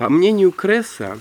По мнению Кресса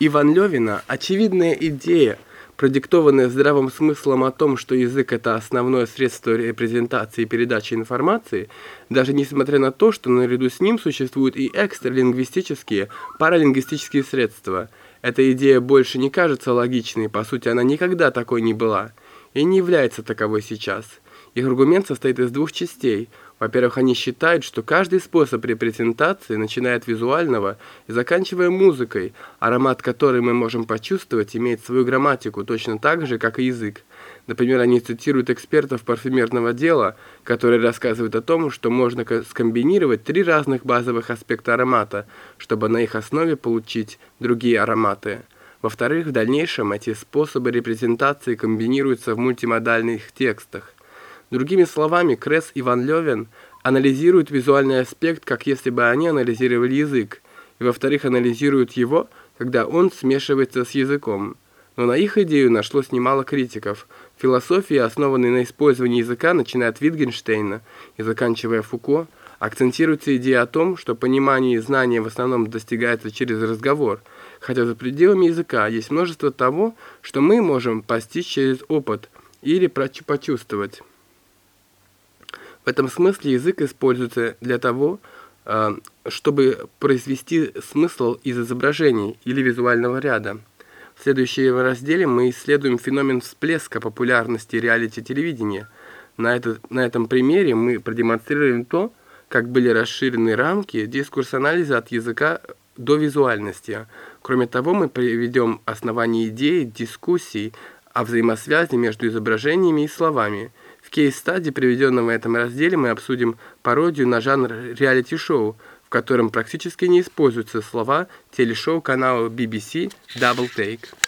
и Ван Левина, очевидная идея, продиктованная здравым смыслом о том, что язык – это основное средство репрезентации и передачи информации, даже несмотря на то, что наряду с ним существуют и экстралингвистические, паралингвистические средства. Эта идея больше не кажется логичной, по сути она никогда такой не была, и не является таковой сейчас. Их аргумент состоит из двух частей – во-первых, они считают, что каждый способ репрезентации, начиная от визуального и заканчивая музыкой, аромат которой мы можем почувствовать, имеет свою грамматику точно так же, как и язык. Например, они цитируют экспертов парфюмерного дела, которые рассказывают о том, что можно скомбинировать три разных базовых аспекта аромата, чтобы на их основе получить другие ароматы. Во-вторых, в дальнейшем эти способы репрезентации комбинируются в мультимодальных текстах. Другими словами, Кресс и Ван Левен анализируют визуальный аспект, как если бы они анализировали язык, и во-вторых, анализируют его, когда он смешивается с языком. Но на их идею нашлось немало критиков. Философия, основанная на использовании языка, начиная от Витгенштейна и заканчивая Фуко, акцентируется идея о том, что понимание и знание в основном достигается через разговор, хотя за пределами языка есть множество того, что мы можем постичь через опыт или почувствовать. В этом смысле язык используется для того, а, чтобы произвести смысл из изображений или визуального ряда. В следующем разделе мы исследуем феномен всплеска популярности реалити-телевидения. На, этот, на этом примере мы продемонстрируем то, как были расширены рамки дискурс-анализа от языка до визуальности. Кроме того, мы приведем основания идеи, дискуссий о взаимосвязи между изображениями и словами – кейс-стади, приведенном в этом разделе, мы обсудим пародию на жанр реалити-шоу, в котором практически не используются слова телешоу канала BBC Double Take.